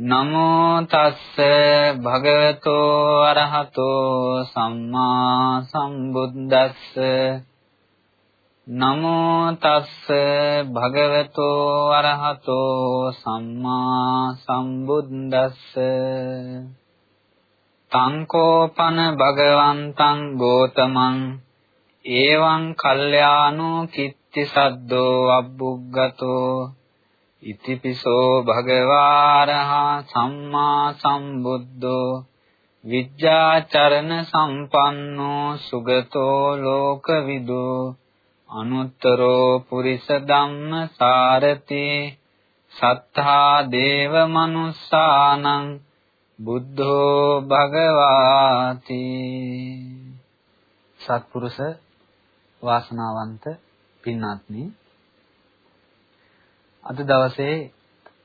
නමෝ තස්ස භගවතෝ අරහතෝ සම්මා සම්බුද්දස්ස. නමෝ තස්ස භගවතෝ අරහතෝ සම්මා සම්බුද්දස්ස. තංකෝපන භගවන්තං ගෝතමං. ඒවං කල්යාණෝ කිත්ති සද්දෝ අබ්බුග්ගතෝ. ඉතිපිසෝ භගවාරහා සම්මා සම්බුද්ධෝ විද්‍යාචරණ සම්පන්නෝ සුගතෝ ලෝකවිදෝ අනුත්තරෝ පුරිස ධම්ම සාරති සත්තා දේව මනුස්සානං බුද්ධෝ භගවාති සත්පුරුෂ වාසනාවන්ත පින්වත්නි අද දවසේ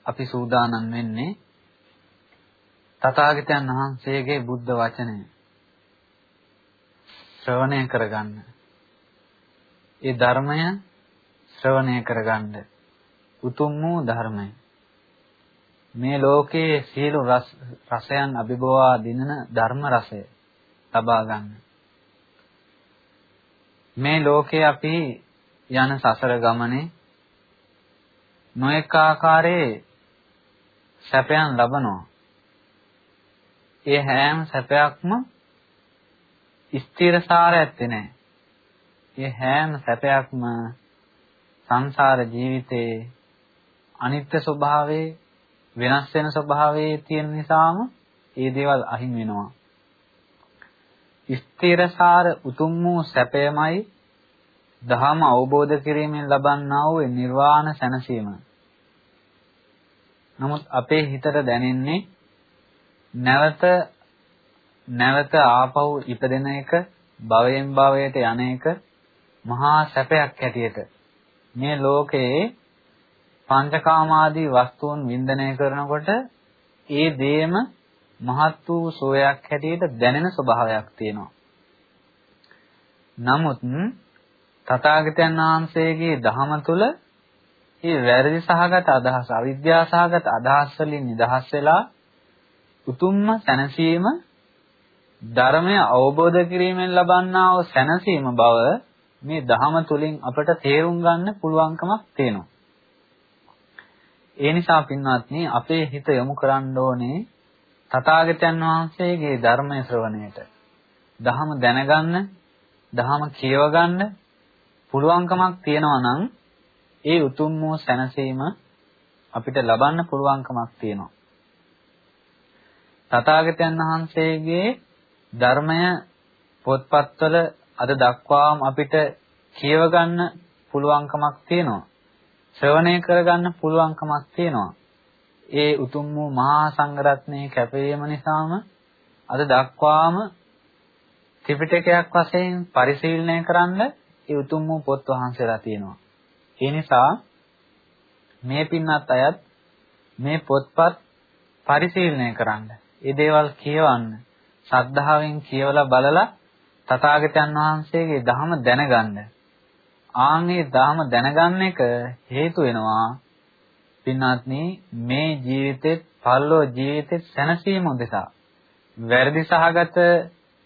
අපි සූදානම් වෙන්නේ තථාගතයන් වහන්සේගේ බුද්ධ වචනය ශ්‍රවණය කරගන්න. ඒ ධර්මය ශ්‍රවණය කරගන්න. උතුම් වූ ධර්මය. මේ ලෝකයේ සියලු රසයන් අභිභවා දිනන ධර්ම රසය ලබා ගන්න. මේ ලෝකේ අපි යන සසර ගමනේ නොඑක ආකාරයේ සැපයන් ලබනවා. ඒ හැම සැපයක්ම ස්ථිරසාර ඇත්තේ නැහැ. ඒ හැම සැපයක්ම සංසාර ජීවිතයේ අනිත්‍ය ස්වභාවයේ වෙනස් වෙන ස්වභාවයේ තියෙන නිසාම ඒ දේවල් අහිමි වෙනවා. ස්ථිරසාර උතුම් වූ සැපයමයි දහම අවබෝධ කිරීමෙන් ලබන්නා වූ නිර්වාණ සැනසීම. නමුත් අපේ හිතට දැනෙන්නේ නැවත නැවත ආපහු ඉපදෙන එක භවයෙන් භවයට යන එක මහා සැපයක් හැටියට මේ ලෝකයේ පංචකාමාදී වස්තුන් වින්දනය කරනකොට ඒ දේම මහත් වූ සෝයක් හැටියට දැනෙන ස්වභාවයක් තියෙනවා. නමුත් තථාගතයන් වහන්සේගේ දහම තුල මේ වැරදි සහගත අදහස අවිද්‍යා සහගත අදහස් වලින් නිදහස් වෙලා උතුම්ම සැනසීම ධර්මය අවබෝධ කිරීමෙන් ලබන්නා වූ සැනසීම බව මේ දහම තුලින් අපට තේරුම් ගන්න පුළුවන්කමක් තියෙනවා. ඒ නිසා පින්වත්නි අපේ හිත යොමු කරන්න ඕනේ තථාගතයන් වහන්සේගේ ධර්මය ශ්‍රවණයට. දහම දැනගන්න, දහම කියව ගන්න පුළුවන්කමක් තියෙනවා නම් ඒ උතුම් වූ සැනසීම අපිට ලබන්න පුළුවන්කමක් තියෙනවා. තථාගතයන් වහන්සේගේ ධර්මය පොත්පත්වල අද දක්වාම අපිට කියව ගන්න පුළුවන්කමක් තියෙනවා. ශ්‍රවණය කරගන්න පුළුවන්කමක් තියෙනවා. ඒ උතුම් වූ මහා සංඝරත්නයේ කැපවීම නිසාම අද දක්වාම ත්‍රිපිටකයක් වශයෙන් පරිශීලනය කරන්න ඒ උතුම් වූ පොත් වහන්සේලා තියෙනවා. ඒ නිසා මේ පින්වත් අයත් මේ පොත්පත් පරිශීලනය කරන්න. ඒ දේවල් කියවන්න. ශ්‍රද්ධාවෙන් කියවලා බලලා තථාගතයන් වහන්සේගේ ධහම දැනගන්න. ආන්ගේ ධහම දැනගන්න එක හේතු වෙනවා පින්වත්නි මේ ජීවිතේ පල්ලෝ ජීවිතේ සැනසීම උදෙසා වැරදි සහගත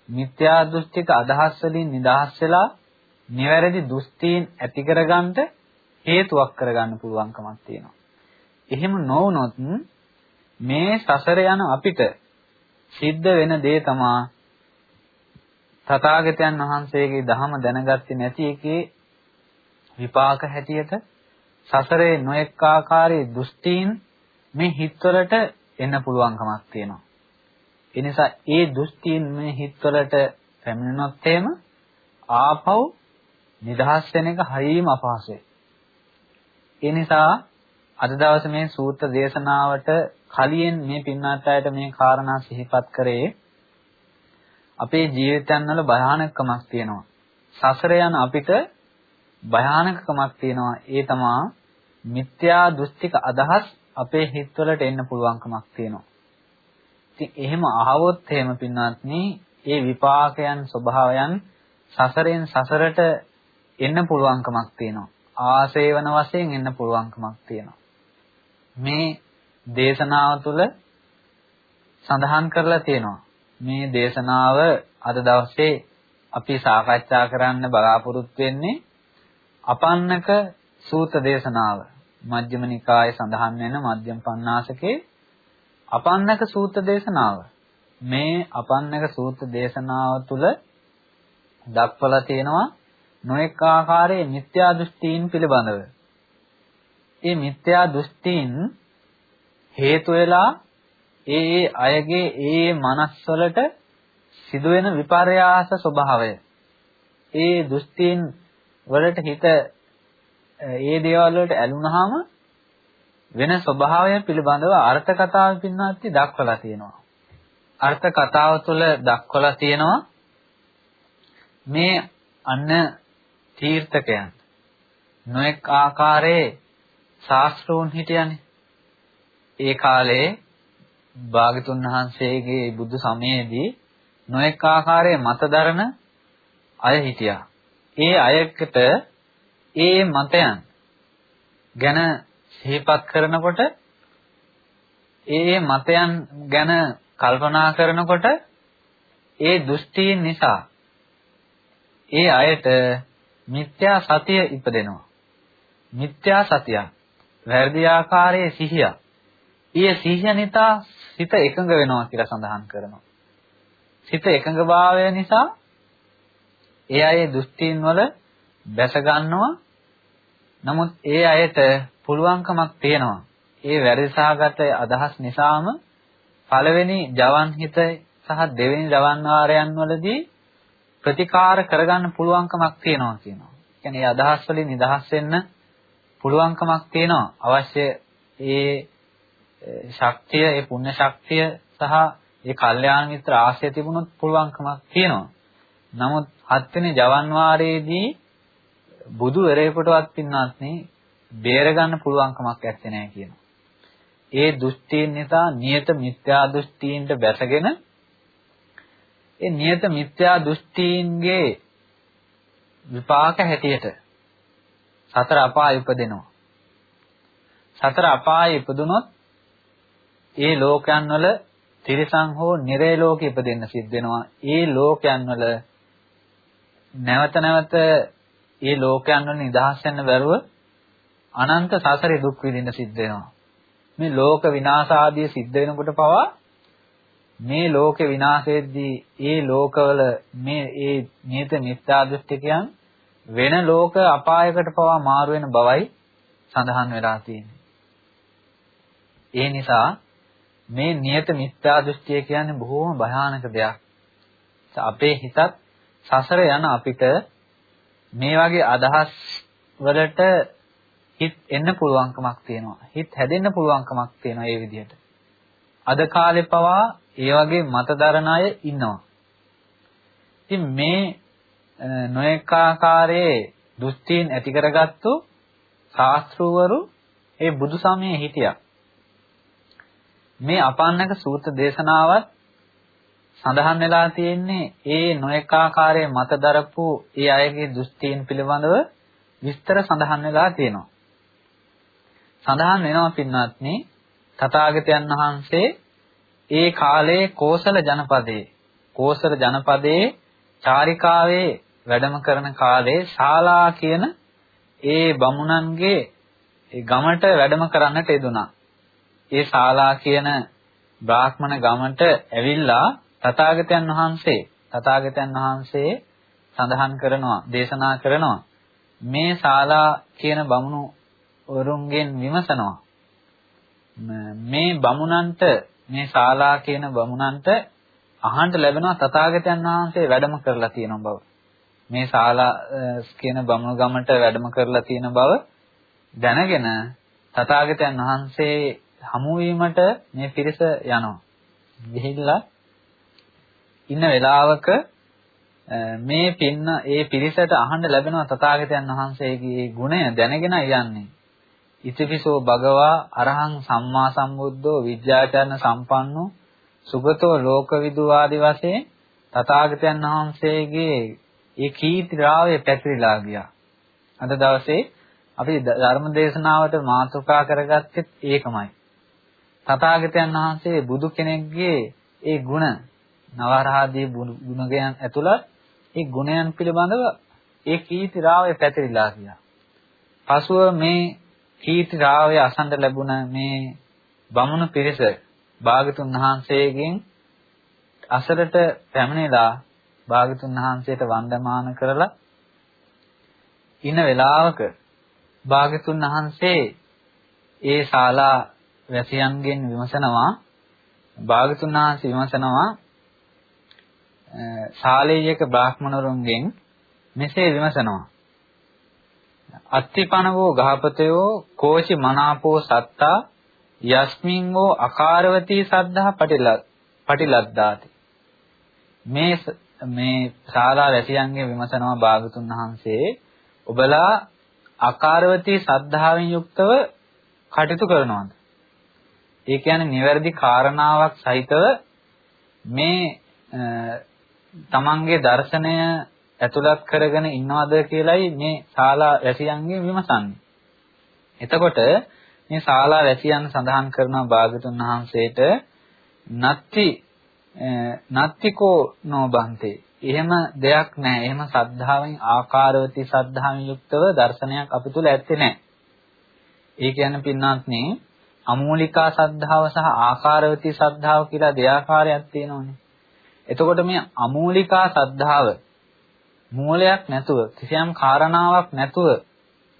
මිත්‍යා දෘෂ්ටික අදහස් වලින් නිදහස් වෙලා නිවැරදි දෘෂ්ටීන් ඇති කරගන්නට හේතුවක් කරගන්න පුළුවන්කමක් තියෙනවා. එහෙම නොවුනොත් මේ සසර යන අපිට සිද්ධ වෙන දේ තමා තථාගතයන් වහන්සේගේ ධහම දැනගත්තේ නැති එකේ විපාක හැටියට සසරේ නොඑක ආකාරයේ දෘෂ්ටීන් මේ හිත්වලට එන්න පුළුවන්කමක් තියෙනවා. ඒ නිසා ඒ දෘෂ්ටීන් මේ හිත්වලට පැමිණුනොත් එහෙම ආපහු නිදහස් වෙන එක හරිම අපහසුයි. ඒ නිසා අද දවසේ මේ සූත්‍ර දේශනාවට කලින් මේ පින්වත් අයට මේ කාරණා සිහිපත් කරේ අපේ ජීවිතයන් වල භයානකමක් තියෙනවා. සසර යන අපිට භයානකමක් තියෙනවා. ඒ තමා මිත්‍යා දෘෂ්ටික අදහස් අපේ හිතවලට එන්න පුළුවන්කමක් තියෙනවා. ඉතින් එහෙම අහවොත් එහෙම පින්වත්නි, ඒ විපාකයන් ස්වභාවයන් සසරෙන් සසරට එන්න පුළුවන්කමක් තියෙනවා. ආසේවන වශයෙන් එන්න පුළුවන්කමක් තියෙනවා. මේ දේශනාව තුළ සඳහන් කරලා තියෙනවා. මේ දේශනාව අද දවසේ අපි සාකච්ඡා කරන්න බලාපොරොත්තු වෙන්නේ අපන්නක සූත්‍ර දේශනාව. මජ්ක්‍ධිම නිකායේ සඳහන් වෙන මධ්‍යම පඤ්ඤාසකේ අපන්නක සූත්‍ර දේශනාව. මේ අපන්නක සූත්‍ර දේශනාව තුළ දක්වලා තියෙනවා නොඑක ආකාරයේ මිත්‍යා දෘෂ්ටීන් පිළිබඳව. මේ මිත්‍යා දෘෂ්ටීන් හේතු වෙලා ඒ ඒ අයගේ ඒ මනස්වලට සිදුවෙන විපර්යාස ස්වභාවය ඒ දෘෂ්ටීන් වලට හිත ඒ දේවල් වලට ඇලුනහම වෙන ස්වභාවය පිළිබඳව අර්ථ කතාව පින්නත් දක්වලා තියෙනවා. අර්ථ කතාව තුළ දක්වලා තියෙනවා මේ අන්න තීර්ථකයන් නොඑක් ආකාරයේ ශාස්ත්‍රෝන් හිටියනේ. ඒ කාලේ භාගතුන් වහන්සේගේ බුදු සමයේදී නොඑක ආකාරයේ මතදරන අය හිටියා. ඒ අයකට ඒ මතයන් ගැන සිහිපත් කරනකොට ඒ මතයන් ගැන කල්පනා කරනකොට ඒ දෘෂ්ටීන් නිසා ඒ අයට මිත්‍යා සතිය ඉපදෙනවා. මිත්‍යා සතිය වැරදි ආකාරයේ සිහිය. ඊයේ සිහිය නිසා සිත එකඟ වෙනවා කියලා සඳහන් කරනවා. සිත එකඟභාවය නිසා ඒ අය දෘෂ්ටීන් වල බැස ගන්නවා. නමුත් ඒ අයට පුළුවන්කමක් තියෙනවා. ඒ වැරදිසහගත අදහස් නිසාම පළවෙනි ජවන් හිත සහ දෙවෙනි ජවන් වාරයන් වලදී ප්‍රතිකාර කරගන්න පුළුවන්කමක් තියෙනවා කියනවා. කියන්නේ අදහස් වලින් නිදහස් වෙන්න පුළුවන්කමක් තියෙනවා. අවශ්‍ය ඒ ශක්තිය, ඒ පුණ්‍ය ශක්තිය සහ ඒ කල්යාණ මිත්‍ර ආශ්‍රය තිබුණොත් පුළුවන්කමක් තියෙනවා. නමුත් හත්වෙනි ජවන් වාරයේදී බුදු වෙරේකටවත් පින්නත් නේ බේර ගන්න පුළුවන්කමක් ඇත්තේ නැහැ කියනවා. ඒ දෘෂ්ටීන් නිසා නියත මිත්‍යා දෘෂ්ටීන්ට බැසගෙන ඒ නියත මිත්‍යා දෘෂ්ටීන්ගේ විපාක හැටියට සතර අපාය උපදිනවා. සතර අපාය ඉපදුනොත් ඒ ලෝකයන් වල තිරිසන් හෝ නිරේ ලෝකෙ ඉපදෙන්න සිද්ධ වෙනවා. ඒ ලෝකයන් වල නැවත නැවත ඒ ලෝකයන් වල නිදහස් වෙන්න බැරුව අනන්ත සසරේ දුක් විඳින්න සිද්ධ වෙනවා. මේ ලෝක විනාශ ආදී සිද්ධ වෙනකොට පවා මේ ලෝක විනාශයේදී ඒ ලෝකවල මේ ඒ නියත මිත්‍යා දෘෂ්ටිකයන් වෙන ලෝක අපායකට පවා මාරු වෙන බවයි සඳහන් වෙලා තියෙන්නේ. ඒ නිසා මේ නියත මිත්‍යා දෘෂ්ටිය කියන්නේ බොහෝම භයානක දෙයක්. අපේ හිතත් සසර යන අපිට මේ වගේ අදහස් වලට හිත එන්න පුළුවන්කමක් තියෙනවා. හිත හැදෙන්න පුළුවන්කමක් තියෙනවා මේ විදිහට. අද කාලේ පවා ඒ වගේ මතදරන අය ඉන්නවා. ඉතින් මේ නොඑක ආකාරයේ දෘෂ්ටීන් ඇති කරගත්තු ශාස්ත්‍රවරු ඒ බුදු සමයේ හිටියා. මේ අපන්නක සූත්‍ර දේශනාවත් සඳහන් වෙලා තියෙන්නේ ඒ නොඑක ආකාරයේ මත දරපු ඒ අයගේ දෘෂ්ටීන් පිළිබඳව විස්තර සඳහන් වෙලා තියෙනවා. සඳහන් වෙනවා පින්වත්නි තථාගතයන් වහන්සේ ඒ කාලේ කෝසල ජනපදයේ කෝසල ජනපදයේ චාරිකාවේ වැඩම කරන කාලේ ශාලා කියන ඒ බමුණන්ගේ ඒ ගමට වැඩම කරන්නට යෙදුනා. ඒ ශාලා කියන බ්‍රාහ්මණ ගමට ඇවිල්ලා තථාගතයන් වහන්සේ තථාගතයන් වහන්සේ සඳහන් කරනවා දේශනා කරනවා මේ ශාලා කියන බමුණු වරුන්ගෙන් විමසනවා මේ බමුණන්ට මේ ශාලා කියන බමුණන්ට අහන්න ලැබෙනවා තථාගතයන් වහන්සේ වැඩම කරලා තියෙන බව. මේ ශාලා කියන බමුණු ගමට වැඩම කරලා තියෙන බව දැනගෙන තථාගතයන් වහන්සේ හමු වීමට මේ පිරිස යනවා. ගිහිල්ලා ඉන්න වෙලාවක මේ පින්න ඒ පිරිසට අහන්න ලැබෙනවා තථාගතයන් වහන්සේගේ ගුණය දැනගෙන යන්නේ. ඉතිපිසෝ භගවා අරහං සම්මා සම්බුද්ධෝ විද්‍යාචරණ සම්පන්නෝ සුගතෝ ලෝකවිදු ආදි වශයෙන් තථාගතයන් වහන්සේගේ ඒ කීර්තිරාවය පැතිරිලා ගියා. අද දවසේ අපි ධර්ම දේශනාවට මාතෘකා කරගත්තෙත් ඒකමයි. තථාගතයන් වහන්සේ බුදු කෙනෙක්ගේ ඒ ගුණ නවරහදී ගුණයන් ඇතුළත් ඒ ගුණයන් පිළිබඳව ඒ කීර්තිරාවය පැතිරිලා ගියා. පසුව මේ කීර්ති රාවය අසන්න ලැබුණ මේ බමුණු පිරිස භාගතුන් වහන්සේගෙන් අසලට පැමිණිලා භාගතුන් වහන්සේට වන්දමාන කරලා ඉන වෙලාවක භාගතුන් වහන්සේ ඒ ශාලා වැසියන්ගෙන් විමසනවා භාගතුන් වහන්සේ විමසනවා ශාලේයක බ්‍රාහ්මණවරුන්ගෙන් මෙසේ විමසනවා. අත්තිපනවෝ ගහපතයෝ කෝචි මනාපෝ සත්තා යස්මින් වෝ අකාරවතී සද්ධා පටිලද්දාති. මේ මේ ශාලා වැසියන්ගේ විමසනවා භාගතුන් වහන්සේ ඔබලා අකාරවතී සද්ධාවෙන් යුක්තව කටයුතු කරනවාද? ඒ කියන්නේ නිවැරදි කාරණාවක් සහිතව මේ තමන්ගේ දර්ශනය ඇතුළත් කරගෙන ඉන්නවද කියලයි මේ ශාලා වැසියන්ගෙන් විමසන්නේ. එතකොට මේ ශාලා වැසියන් සඳහන් කරන භාගතුන් වහන්සේට නත්ති නත්තිකෝ නොබන්තේ. එහෙම දෙයක් නැහැ. එහෙම සද්ධාවෙන් ආකාරවති සද්ධාවෙන් යුක්තව දර්ශනයක් අපි තුල ඇත්තේ නැහැ. ඒ කියන්නේ පින්නාත්නේ අමූලිකා සද්ධාව සහ ආකාරවති සද්ධාව කියලා දෙආකාරයක් තියෙනවානේ. එතකොට මේ අමූලිකා සද්ධාව මූලයක් නැතුව කිසියම් කාරණාවක් නැතුව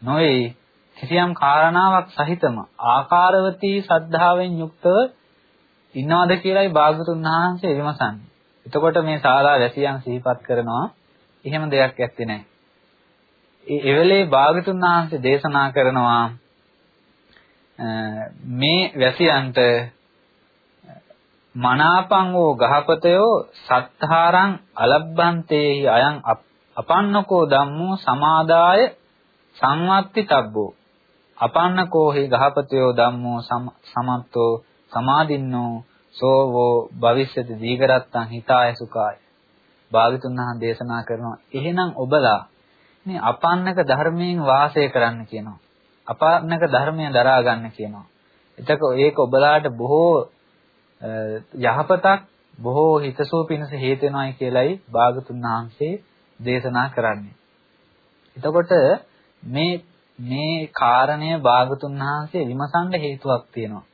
නොවේ කිසියම් කාරණාවක් සහිතම ආකාරවතී සද්ධාවෙන් යුක්තව ඉන්නවද කියලායි භාගතුන් වහන්සේ විමසන්නේ. එතකොට මේ ශාලා වැසියන් සිහිපත් කරනවා එහෙම දෙයක් ඇත්තේ නැහැ. ඒ එවෙලේ භාගතුන් වහන්සේ දේශනා කරනවා මේ වැසියන්ට මනාපං වූ ගහපතයෝ සත්තාරං අලබ්බන්තේහි අයං අපන්නකෝ ධම්මෝ සමාදාය සංවත්ති තබ්බෝ අපන්නකෝ හි ගහපතයෝ ධම්මෝ සමත්තෝ සමාදින්නෝ සෝවෝ භවිෂ්‍යති දීගරත්තං හිතාය සුඛාය. භාගතුන් වහන්සේ දේශනා කරනවා එහෙනම් ඔබලා මේ අපන්නක ධර්මයෙන් වාසය කරන්න කියනවා. අපන්නක ධර්මය දරා ගන්න කියනවා. එතකොට ඒක ඔබලාට බොහෝ යහපතක් බොහෝ හිතසුව පිණිස හේතු වෙනවායි කියලයි භාගතුන් වහන්සේ දේශනා කරන්නේ. එතකොට මේ මේ කාරණය භාගතුන් වහන්සේ විමසන්න හේතුවක් තියෙනවා.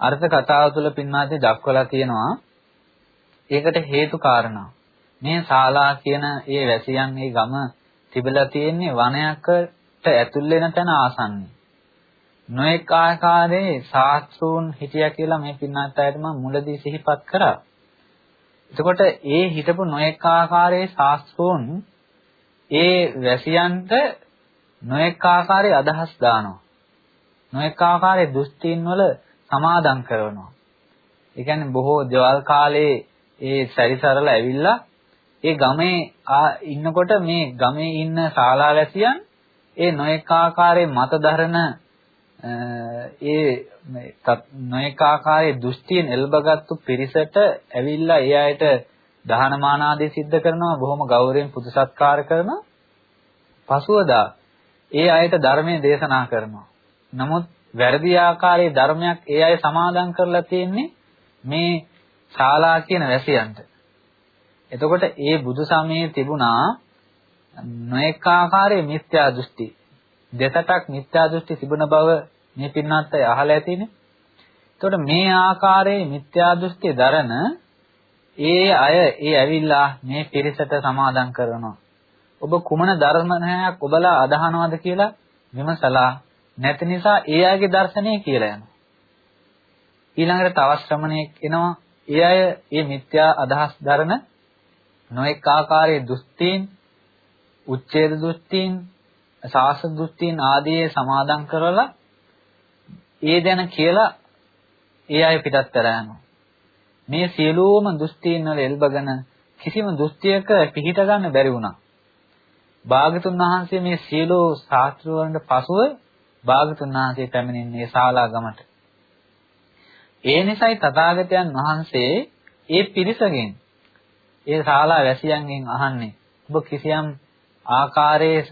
අර්ථ කතාව තුළ පින්වාදී දක්වලා තියෙනවා. ඒකට හේතු කාරණා. මේ ශාලා කියන ඒ වැසියන් ඒ ගම තිබිලා තියෙන්නේ වනයකට ඇතුල් වෙන තැන ආසන්නයි. නොඑක ආකාරයේ සාස්ත්‍රූන් හිටියා කියලා මේ පින්නත් අයට මම මුලදී සිහිපත් කරා. එතකොට ඒ හිටපු නොඑක ආකාරයේ ශාස්ත්‍රෝන් ඒ වැසියන්ට නොඑක ආකාරයේ අදහස් දානවා. නොඑක ආකාරයේ දෘෂ්ටීන් වල සමාදම් කරනවා. ඒ කියන්නේ බොහෝ දේවල් කාලේ ඒ සැරිසරලා ඇවිල්ලා ඒ ගමේ ඉන්නකොට මේ ගමේ ඉන්න ශාලා වැසියන් ඒ නොඑක ආකාරයේ මත දරන ඒ නොඑක ආකාරයේ දෘෂ්ටියෙන් එල්බගත්තු පිරිසට ඇවිල්ලා ඒ අයට දහනමාන ආදී සිද්ධ කරනවා බොහොම ගෞරවයෙන් පුදු සත්කාර කරනවා පසුවදා ඒ අයට ධර්මයේ දේශනා කරනවා. නමුත් වැරදි ආකාරයේ ධර්මයක් ඒ අය සමාදන් කරලා තියෙන්නේ මේ ශාලා කියන වැසියන්ට. එතකොට ඒ බුදු සමයේ තිබුණා නොඑක ආකාරයේ මිත්‍යා දෘෂ්ටි. දෙසටක් මිත්‍යා දෘෂ්ටි තිබුණ බව මේ පින්නත් අය අහලා ඇතිනේ. එතකොට මේ ආකාරයේ මිත්‍යා දෘෂ්ටි දරන ඒ අය ඒ ඇවිල්ලා මේ පිරිසට සමාදම් කරනවා. ඔබ කුමන ධර්මනයක් ඔබලා අදහනවද කියලා විමසලා නැති නිසා ඒ අයගේ දර්ශනය කියලා යනවා. ඊළඟට තව ශ්‍රමණයෙක් එනවා. ඒ අය මේ මිත්‍යා අදහස් දරන නොඑක ආකාරයේ දුස්තීන්, උච්ඡේද දුස්තීන්, සාස දුස්තීන් ආදී සමාදම් කරලා ඒ දැන කියලා ඒ අය පිටත් කරා යනවා. මේ සියලුම දුස්තීන් වල එල්බගෙන කිසිම දුස්තියක පිහිට ගන්න බැරි වුණා. භාගතුන් වහන්සේ මේ සියලු ශාස්ත්‍රවලට පසුව භාගතුන් වහන්සේ පැමිණෙන්නේ ශාලාගමට. ඒ නිසයි තථාගතයන් වහන්සේ ඒ පිරිසගෙන් ඒ ශාලා වැසියන්ගෙන් අහන්නේ ඔබ කිසියම් ආකාරයේ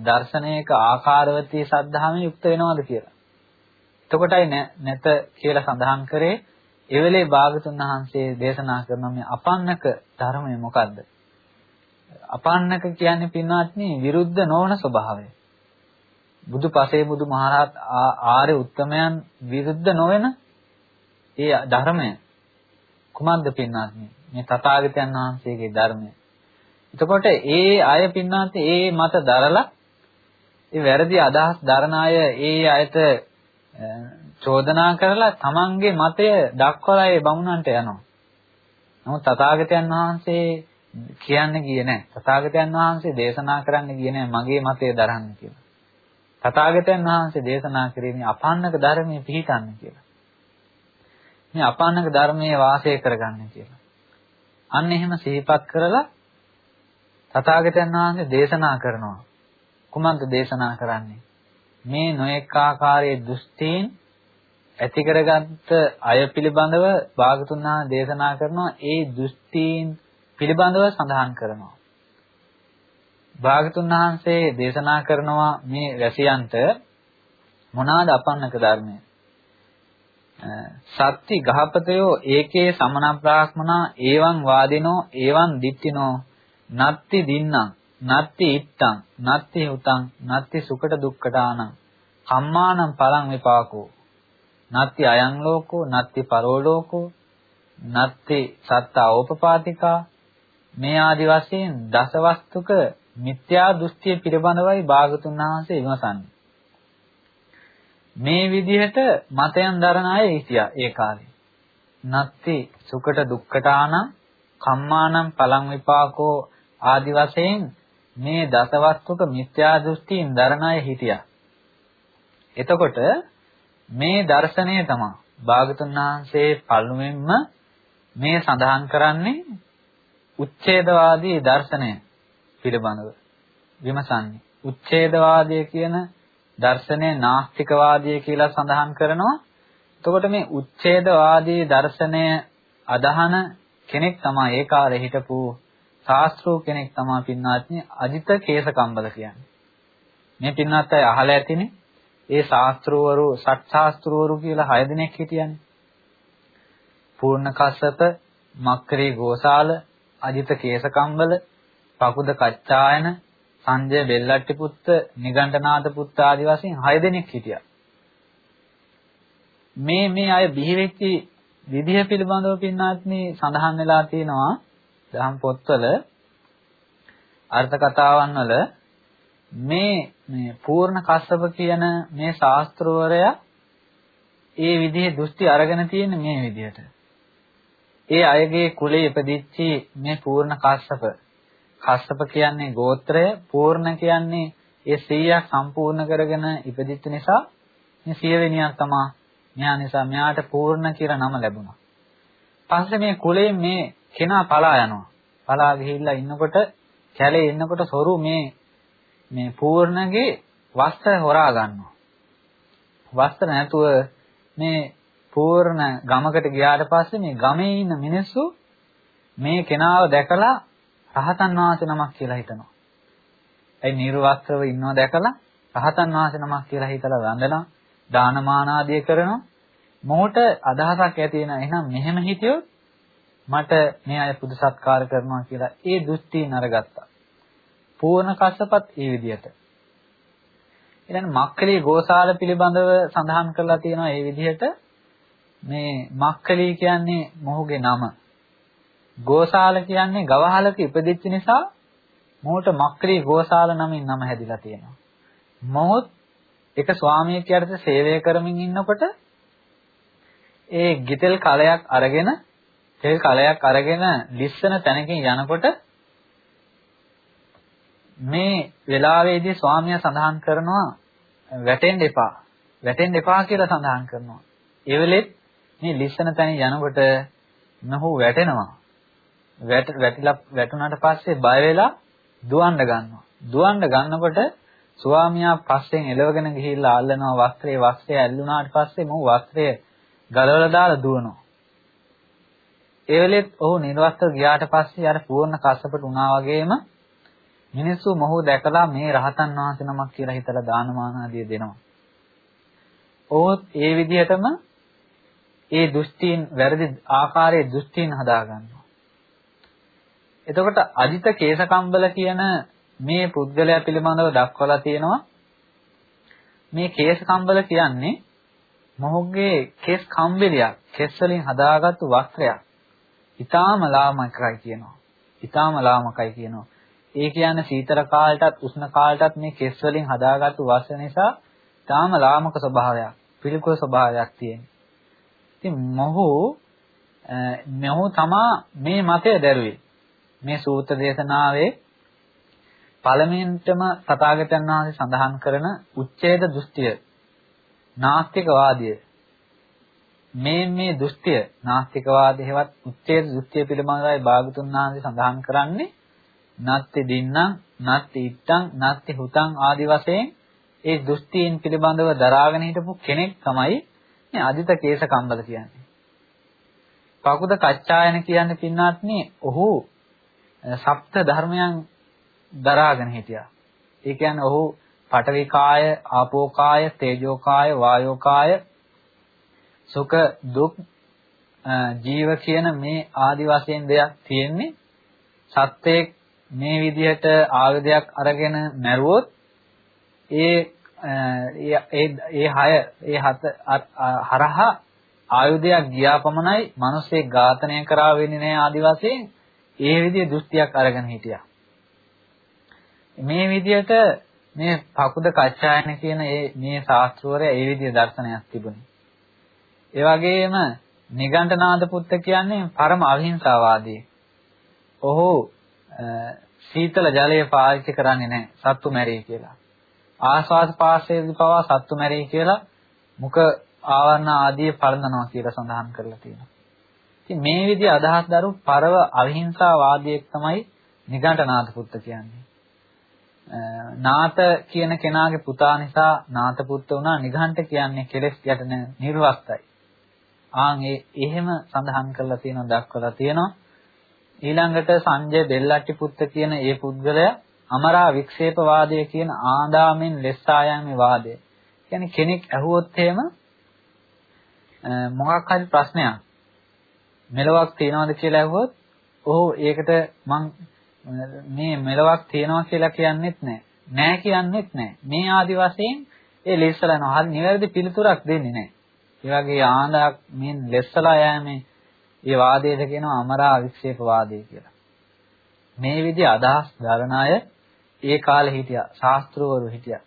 දර්ශනයක ආකාරවතී සද්ධාමෙන් යුක්ත වෙනවද කියලා. එතකොටයි නැත කියලා සඳහන් කරේ ඒ වෙලේ භාගතුන් වහන්සේ දේශනා කරන මේ අපන්නක ධර්මය මොකද්ද? අපන්නක කියන්නේ පින්වත්නි විරුද්ධ නොවන ස්වභාවය. බුදු පසේ බුදු මහරහත් ආර්ය උත්තමයන් විරුද්ධ නොවන ඒ ධර්මය කුමක්ද පින්වත්නි? මේ තථාගතයන් වහන්සේගේ ධර්මය. එතකොට ඒ අය පින්වත්නි ඒ මත දරලා ඒ වැරදි අදහස් දරන අය ඒ අයට චෝදනා කරලා තමන්ගේ මතය දක්වලා ඒ බමුණන්ට යනවා. නමුත් තථාගතයන් වහන්සේ කියන්න ගියේ නැහැ. තථාගතයන් වහන්සේ දේශනා කරන්න ගියේ නැහැ මගේ මතය දරන්න කියලා. තථාගතයන් වහන්සේ දේශනා කරන්නේ අපන්නක ධර්මයේ පිහිටන්න කියලා. මේ අපන්නක ධර්මයේ වාසය කරගන්න කියලා. අන්න එහෙම සිහිපත් කරලා තථාගතයන් වහන්සේ දේශනා කරනවා. කුමක්ද දේශනා කරන්නේ? මේ නොඑක ආකාරයේ දෘෂ්ටීන් ඇති කරගත්ත අය පිළිබඳව භාගතුන් වහන්සේ දේශනා කරනවා ඒ දෘෂ්ටීන් පිළිබඳව සඳහන් කරනවා. භාගතුන් වහන්සේ දේශනා කරනවා මේ වැසියන්ට මොනවාද අපන්නක ධර්මය? සත්‍ති ගහපතයෝ ඒකේ සමන බ්‍රාහ්මනා ඒවං වාදිනෝ ඒවං දිට්ඨිනෝ නත්ති දින්නම් නත්ති ඉත්තං නත්ති උතං නත්ති සුකට දුක්කටානං කම්මානම් පලං විපාකෝ නත්ති අයං ලෝකෝ නත්ති පරෝ ලෝකෝ නත්ති සත්තා ඕපපාතිකා මේ ආදි වශයෙන් දසවස්තුක මිත්‍යා දෘෂ්ටිය පිළිබඳවයි භාගතුන් වහන්සේ විමසන්නේ. මේ විදිහට මතයන් දරන අය හිටියා ඒ කාලේ. නත්ති සුකට දුක්කටාන කම්මානම් පලං විපාකෝ ආදි වශයෙන් මේ දසවස්තුක මිත්‍යා දෘෂ්ටියින් දරන අය හිටියා. එතකොට මේ දර්ශනය තමයි භාගතුන් වහන්සේ පළමුවෙන්ම මේ සඳහන් කරන්නේ උච්ඡේදවාදී දර්ශනය පිළිබඳව විමසන්නේ. උච්ඡේදවාදය කියන දර්ශනය නාස්තිකවාදය කියලා සඳහන් කරනවා. එතකොට මේ උච්ඡේදවාදී දර්ශනය අදහන කෙනෙක් තමයි ඒ කාලේ හිටපු ශාස්ත්‍රෝ කෙනෙක් තමයි පින්වත්නි අජිත කේසකම්බල කියන්නේ. මේ පින්වත් අය අහලා ඇතිනේ. ඒ ශාස්ත්‍රවරු සත් ශාස්ත්‍රවරු කියලා 6 දෙනෙක් හිටියනේ. පූර්ණ කස්සප, මක්කරේ ගෝසාල, අජිත කේසකම්බල, පකුද කච්චායන, සංජය බෙල්ලට්ටි පුත්ත, නිගණ්ඨනාථ පුත්ත ආදි වශයෙන් 6 දෙනෙක් හිටියා. මේ මේ අය බිහි වෙච්ච විදිහ පිළිබඳව පින්නාත්නි සඳහන් වෙලා තියෙනවා දහම් පොත්වල අර්ථ කතාවන් වල මේ මේ පූර්ණ කස්සප කියන මේ ශාස්ත්‍රවරයා ඒ විදිහේ දෘෂ්ටි අරගෙන තියෙන මේ විදිහට. ඒ අයගේ කුලේ ඉපදිච්චි මේ පූර්ණ කස්සප. කස්සප කියන්නේ ගෝත්‍රය, පූර්ණ කියන්නේ ඒ 100ක් සම්පූර්ණ කරගෙන ඉපදිච්ච නිසා මේ 100 වෙනියක් තමයි මෙයා නිසා මෙයාට පූර්ණ කියලා නම ලැබුණා. පස්සේ මේ කුලයෙන් මේ කෙනා පලා යනවා. පලා ගිහිල්ලා ඉන්නකොට කැලේ ඉන්නකොට සොරු මේ මේ පූර්ණගේ වස්ත්‍ර හොරා ගන්නවා. වස්ත්‍ර නැතුව මේ පූර්ණ ගමකට ගියාට පස්සේ මේ ගමේ ඉන්න මිනිස්සු මේ කෙනාව දැකලා රහතන් වහන්සේ නමක් කියලා හිතනවා. ඒ නිර්වස්ත්‍රව ඉන්නව දැකලා රහතන් වහන්සේ නමක් කියලා හිතලා වන්දනා දානමාන ආදිය කරනවා. මොහොත අදහසක් ඇති වෙන එහෙනම් මෙහෙම හිටියොත් මට මේ අය පුදු සත්කාර කරනවා කියලා ඒ දෘෂ්ටි නරගත්තා. පූර්ණ කස්සපත් ඒ විදිහට. ඊළඟ මක්කලී ගෝසාල පිළිබඳව සඳහන් කරලා තියෙනවා ඒ විදිහට මේ මක්කලී කියන්නේ මොහුගේ නම. ගෝසාල කියන්නේ ගවහලක ඉපදිච්ච නිසා මොහුට මක්‍රී ගෝසාල නමින් නම හැදිලා තියෙනවා. මොහොත් එක ස්වාමියෙක් යටතේ සේවය කරමින් ඉන්නකොට ඒ ගිතෙල් කලයක් අරගෙන තෙල් කලයක් අරගෙන ලිස්සන තැනකින් යනකොට මේ වෙලාවේදී ස්වාමියා සඳහන් කරනවා වැටෙන්න එපා. වැටෙන්න එපා කියලා සඳහන් කරනවා. ඒ වෙලෙත් මේ ලිස්සන තැනින් යනකොට නහු වැටෙනවා. වැටිලා වැටුණාට පස්සේ බය වෙලා දුවන්න ගන්නවා. දුවන්න ගන්නකොට ස්වාමියා පස්සෙන් එලවගෙන ගිහිල්ලා අල්ලනවා වස්ත්‍රයේ වස්ත්‍රය ඇල්ලුනාට පස්සේ මොහු වස්ත්‍රය ගලවලා දාලා දුවනවා. ඒ වෙලෙත් ඔහු නිර්වස්ත්‍ර ගියාට පස්සේ අර පූර්ණ කස්සපට උනා වගේම මිනිස්සු මොහු දැකලා මේ රහතන් වහන්සේ නමක් කියලා හිතලා දානමාන ආදිය දෙනවා. ඔහොත් ඒ විදිහටම ඒ දෘෂ්ටීන් වැරදි ආකාරයේ දෘෂ්ටීන් හදා ගන්නවා. එතකොට අජිත කේසකම්බල කියන මේ පුද්ගලයා පිළිබඳව දක්වලා තියෙනවා මේ කේසකම්බල කියන්නේ මොහුගේ කෙස් කම්බිලියක් කෙස් වලින් හදාගත්තු වස්ත්‍රයක්. ඊටාම ලාමකයි කියනවා. ඊටාම ලාමකයි කියනවා. ඒ කියන්නේ සීතල කාලයටත් උෂ්ණ කාලයටත් මේ කෙස් වලින් හදාගත්තු වස්ත්‍ර නිසා ඊටාම ලාමක ස්වභාවයක්, පිළිකුල් ස්වභාවයක් තියෙනවා. ඉතින් මොහු මොහු තමා මේ මතය දැරුවේ. මේ සූත්‍ර දේශනාවේ පළමුවෙන්ටම තථාගතයන් වහන්සේ සඳහන් කරන උච්ඡේද දෘෂ්ටිය නාස්තිකවාදය මේ මේ දෘෂ්ටිය නාස්තිකවාදය හෙවත් උච්ඡේද දෘෂ්ටිය පිළිබඳවයි භාගතුන් වහන්සේ සඳහන් කරන්නේ නත්ති දින්නම් නත්ති ඉත්තං නත්ති හුතං ආදි වශයෙන් ඒ දෘෂ්ටීන් පිළිබඳව දරාගෙන හිටපු කෙනෙක් තමයි මේ අදිත කේස කම්බල කියන්නේ. පකුද කච්චායන කියන්නේ පින්නාත්නි ඔහු සප්ත ධර්මයන් දරාගෙන හිටියා. ඒ කියන්නේ ඔහු පඨවි කාය, ආපෝ කාය, තේජෝ කාය, වායෝ කාය, සුඛ දුක් ජීව කියන මේ ආදි වශයෙන් දෙයක් තියෙන්නේ සත්‍යයක් මේ විදිහට ආයුධයක් අරගෙන මැරුවොත් ඒ ඒ ඒ හය ඒ හත හරහා ආයුධයක් ගියා පමණයි මිනිස්සේ ඝාතනය කරා වෙන්නේ නැහැ ආදි වශයෙන් ඒ විදිහේ දෘෂ්ටියක් අරගෙන හිටියා. මේ විදිහට මේ පකුද කච්චායන කියන මේ මේ ශාස්ත්‍රවරය ඒ විදිහේ දර්ශනයක් තිබුණේ. ඒ වගේම නිගණ්ඨනාද පුත්ත කියන්නේ පරම අහිංසාවාදී. ඔහු සීතල ජලය පාවිච්චි කරන්නේ නැහැ සත්තු මැරෙයි කියලා. ආස්වාද පාසයේදී පවා සත්තු මැරෙයි කියලා මුඛ ආවරණ ආදී පළඳනවා කියලා සඳහන් කරලා තියෙනවා. ඉතින් මේ විදිහ අදහස් දරු පරව අවිහිංසාවාදියෙක් තමයි නිගණ්ඨනාථ පුත්ත කියන්නේ. නාත කියන කෙනාගේ පුතා නිසා නාත පුත්ත වුණා නිගණ්ඨ කියන්නේ කෙලෙස් යටන නිර්වස්තයි. ආන් ඒ එහෙම සඳහන් කරලා තියෙනවා දක්වලා තියෙනවා. ඊළඟට සංජය දෙල්ලට්ටි පුත්ත කියන ඒ පුද්ගලයා අමරා වික්ෂේප වාදය කියන ආදාමෙන් ලෙස්සා යෑමේ වාදය. කියන්නේ කෙනෙක් ඇහුවොත් එහෙම මොකක් හරි ප්‍රශ්නයක් මෙලොවක් තියනවද කියලා ඇහුවොත් ඔහු ඒකට මං මේ මෙලොවක් තියනවා කියලා කියන්නෙත් නැහැ. නෑ කියන්නෙත් නැහැ. මේ ආදි වශයෙන් ඒ ලෙස්සලනවා. හරි නිවැරදි පිළිතුරක් දෙන්නේ නැහැ. ඒ වගේ ආන්දක් මෙන් ලෙස්සලා යෑමේ ඒ වාදයට කියනවා අමරා වික්ෂේප වාදය කියලා. මේ විදිහ අදහස් දරන අය ඒ කාලේ හිටියා. ශාස්ත්‍රවරු හිටියා.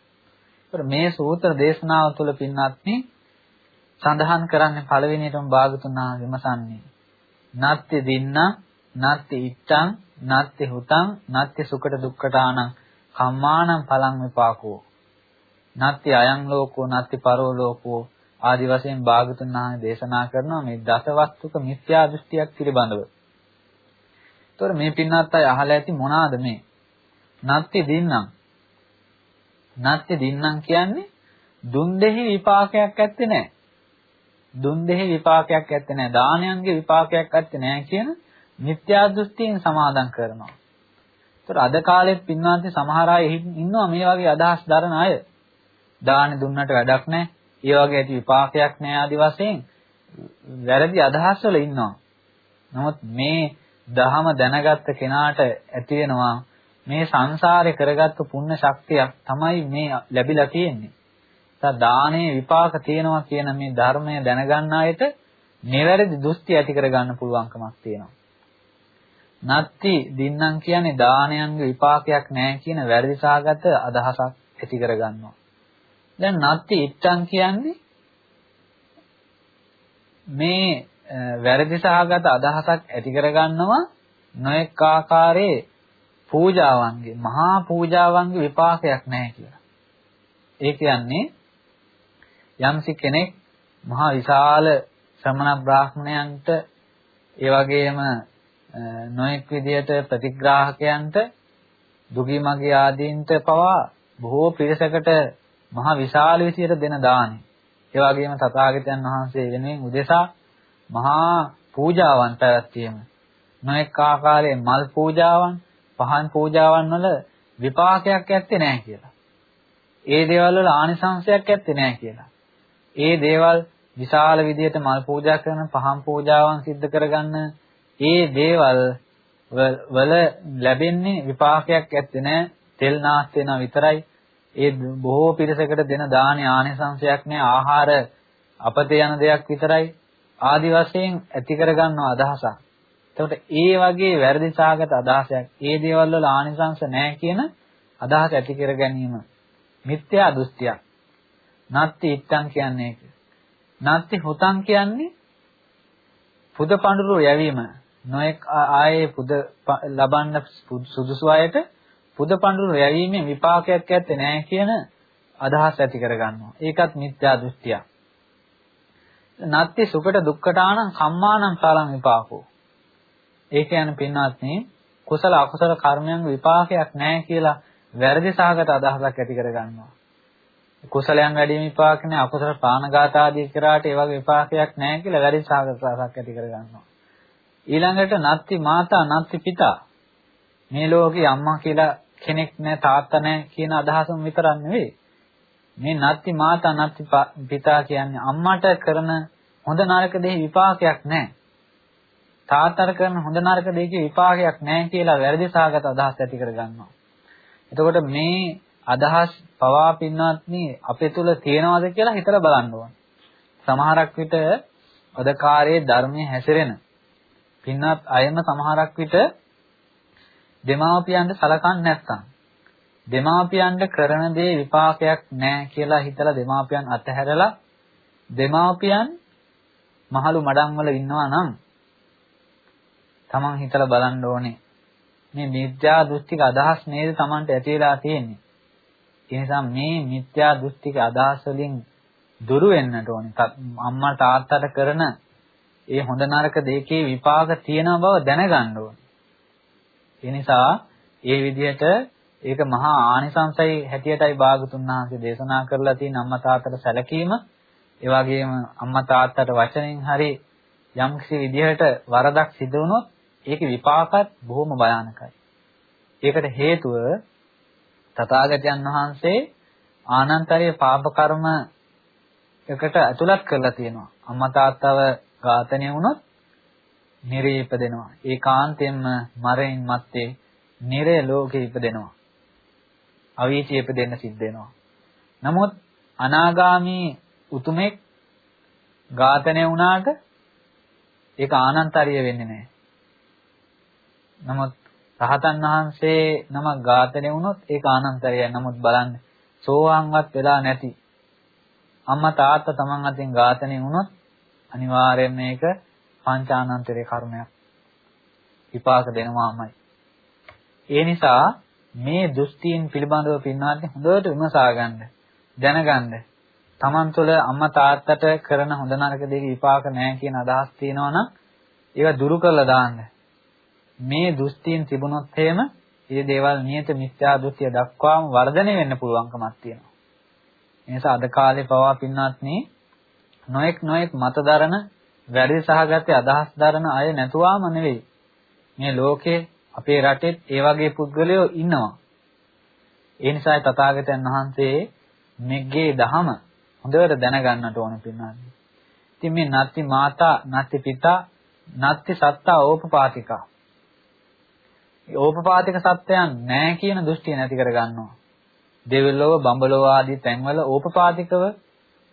ඒතර මේ සූත්‍ර දේශනාව තුළ පින්වත්නි සඳහන් කරන්නේ පළවෙනියටම භාගතුනා විමසන්නේ. නත්ති දින්න, නත්ති ඉත්තං, නත්ති හුතං, නත්ති සුකට දුක්ඛටානං කම්මානං පලං විපාකෝ. නත්ති අයං ලෝකෝ, නත්ති පරෝ ලෝකෝ ආදි වශයෙන් භාගතුන් වහන්සේ දේශනා කරනවා මේ දසවස්තුක මිත්‍යා දෘෂ්ටියක් පිළිබඳව. ඒතකොට මේ පින්නත් අය අහලා ඇති මොනවාද මේ? නත්ති දින්නම්. නත්ති දින්නම් කියන්නේ දුන් දෙහි විපාකයක් ඇත්තේ නැහැ. දුන් දෙහි විපාකයක් ඇත්තේ නැහැ. දානයන්ගේ විපාකයක් ඇත්තේ නැහැ කියන මිත්‍යා දෘෂ්ටියෙන් සමාදම් කරනවා. ඒතර අද කාලෙත් පින්වන්ති සමහර අය ඉන්නවා මේ වගේ අදහස් දරන අය. දාන දුන්නට වැඩක් නැහැ. ඒ වගේ ඇති විපාකයක් නෑ ආදි වශයෙන් වැරදි අදහස් වල ඉන්නවා. නමුත් මේ දහම දැනගත්ත කෙනාට ඇති වෙනවා මේ සංසාරේ කරගත්තු පුණ්‍ය ශක්තියක් තමයි මේ ලැබිලා තියෙන්නේ. ඒත් දානයේ විපාක තියෙනවා කියන මේ ධර්මය දැනගන්න අයට නිවැරදි දෘෂ්ටි ඇති කරගන්න පුළුවන්කමක් තියෙනවා. නත්ති දින්නම් කියන්නේ දානයන්ගේ විපාකයක් නැහැ කියන වැරදි සාගත අදහසක් ඇති කරගන්නවා. දැන් නත්ති ඉත්තං කියන්නේ මේ වැරදි සහගත අදහසක් ඇති කරගන්නවා නොඑක ආකාරයේ පූජාවන්ගේ මහා පූජාවන්ගේ විපාකයක් නැහැ කියලා. ඒ කියන්නේ යම්සි කෙනෙක් මහා විශාල ශ්‍රමණ බ්‍රාහ්මණයන්ට ඒ වගේම නොඑක් විදියට ප්‍රතිග්‍රාහකයන්ට දුගී මගේ ආදීන්ට පවා බොහෝ පිරිසකට මහා විශාල විදියට දෙන දානි. ඒ වගේම තථාගතයන් වහන්සේ වෙනුවෙන් උදෙසා මහා පූජාවන් පැවැත්වීම. නොඑක් ආකාරයේ මල් පූජාවන්, පහන් පූජාවන් වල විපාකයක් ඇත්තේ නැහැ කියලා. ඒ දේවල් වල ආනිසංශයක් ඇත්තේ නැහැ කියලා. ඒ දේවල් විශාල විදියට මල් පූජා කරන පහන් පූජාවන් සිද්ධ කරගන්න ඒ දේවල් වල ලැබෙන්නේ විපාකයක් ඇත්තේ නැහැ. තෙල් නාස්ති වෙනවා විතරයි. ඒ බොහෝ පිරිසකට දෙන දානේ ආනිසංශයක් නැහැ. ආහාර අපතේ යන දෙයක් විතරයි. ආදි වශයෙන් ඇති කරගන්නව අදහසක්. එතකොට ඒ වගේ වැරදි සාගත අදහසක් ඒ දේවල් වල ආනිසංශ නැහැ කියන අදහස ඇති කර ගැනීම මිත්‍යා දෘෂ්ටියක්. නත්ති ඉත්තං කියන්නේ ඒක. නත්ති හොතං කියන්නේ පුද පඳුරු යැවීම. නොඑක් ආයේ පුද ලබන්න සුදුසු අයට පුද පඳුරු යැවීමේ විපාකයක් ඇත්තේ නැහැ කියන අදහස් ඇති කරගන්නවා. ඒකත් මිත්‍යා දෘෂ්ටියක්. නත්ති සුකට දුක්ඛටාන කම්මානම් ඵලං විපාකෝ. ඒ කියන්නේ පින්වත්නි කුසල අකුසල කර්මයන් විපාකයක් නැහැ කියලා වැරදි සහගත අදහසක් ඇති කරගන්නවා. කුසලයන් වැඩි විපාක නැහැ අකුසල ප්‍රාණඝාත ආදී කරාට ඒ වගේ විපාකයක් නැහැ කියලා වැරදි සහගත අදහසක් ඇති කරගන්නවා. ඊළඟට නත්ති මාතා නත්ති පිතා මේ ලෝකේ අම්මා කියලා කෙනෙක් නැහැ තාත්තා නැහැ කියන අදහසම විතරක් නෙවෙයි. මේ නත්ති මාතා නත්ති පිතා කියන්නේ අම්මට කරන හොඳ නරක දෙහි විපාකයක් නැහැ. තාත්තට කරන හොඳ නරක දෙකේ විපාකයක් නැහැ කියලා වැරදි සාගත අදහස් ඇති කරගන්නවා. එතකොට මේ අදහස් පවා පින්වත්නි අපේ තුල තියෙනවද කියලා හිතලා බලන්න ඕන. සමහරක් විට අදකාරයේ ධර්මයේ හැසිරෙන පින්වත් අයම සමහරක් විට දෙමාපියන්ට සලකන්නේ නැත්තම් දෙමාපියන්ට කරන දේ විපාකයක් නැහැ කියලා හිතලා දෙමාපියන් අතහැරලා දෙමාපියන් මහලු මඩම් වල ඉන්නවා නම් තමන් හිතලා බලන්න ඕනේ. මේ මිත්‍යා දෘෂ්ටික අදහස් නේද තමන්ට ඇති වෙලා තියෙන්නේ. ඒ නිසා මේ මිත්‍යා දෘෂ්ටික අදහස් වලින් දුරු වෙන්නට ඕනේ. අම්මා තාත්තට කරන ඒ හොඳ නරක දෙකේ විපාක තියෙන බව දැනගන්න ඕනේ. ඒ නිසා ඒ විදිහට ඒක මහා ආනිසංසයි හැටියටයි භාගතුන් වහන්සේ දේශනා කරලා තියෙන අම්මා තාත්තට සැලකීම. ඒ වගේම අම්මා තාත්තට වචනෙන් හරි යම්කිසි විදිහට වරදක් සිදු වුණොත් ඒකේ විපාකත් බොහොම භයානකයි. ඒකට හේතුව තථාගතයන් වහන්සේ ආනන්තරීය පාප කර්ම එකට ඇතුළත් කරලා තියෙනවා. අම්මා තාත්තව ඝාතනය වුණොත් නිරේ ඉපදෙනවා. ඒකාන්තයෙන්ම මරණින් මත්තේ නිරේ ලෝකේ ඉපදෙනවා. අවීචී ඉපදෙන්න සිද්ධ වෙනවා. නමුත් අනාගාමී උතුමෙක් ඝාතනය වුණාට ඒක ආනන්තරීය වෙන්නේ නැහැ. නමුත් රහතන් වහන්සේ නමක් ඝාතනය වුණොත් ඒක ආනන්තරයයි. නමුත් බලන්න සෝවාන්වත් වෙලා නැති අම්මා තාත්තා තමන් අතින් ඝාතනය වුණොත් අනිවාර්යයෙන් මේක පංචානන්තරේ කර්මයක් විපාක දෙනවාමයි. ඒ නිසා මේ දෘෂ්ටීන් පිළිබඳව පින්වත්නි හොඳට විමසා ගන්න දැනගන්න. තමන් තුළ අම්මා තාත්තට කරන හොඳ නරක දෙක විපාක නැහැ කියන අදහස් තියෙනවා නම් ඒවා දුරු කරලා දාන්න. මේ දෘෂ්ටීන් තිබුණොත් එහෙම මේ දේවල් නියත මිත්‍යා දෘෂ්ටිය දක්වාම වර්ධනය වෙන්න පුළුවන්කමක් තියෙනවා. ඒ නිසා අද කාලේ පවා පින්වත්නි නොඑක් නොඑක් මතදරන වැඩි සහගත අදහස් දරන අය නැතුවම නෙවෙයි. මේ ලෝකේ අපේ රටෙත් ඒ වගේ පුද්ගලයෝ ඉන්නවා. ඒ නිසායි තථාගතයන් වහන්සේ මෙග්ගේ දහම හොඳට දැනගන්නට ඕන පින්වත්නි. ඉතින් මේ නත්ති මාතා, නත්ති පිතා, නත්ති සත්තා ඕපපාතිකා ඕපපාතික සත්‍යයන් නැහැ කියන දෘෂ්ටිය නැති කර ගන්නවා. දෙවිලොව, බඹලොව ආදී තැන්වල ඕපපාතිකව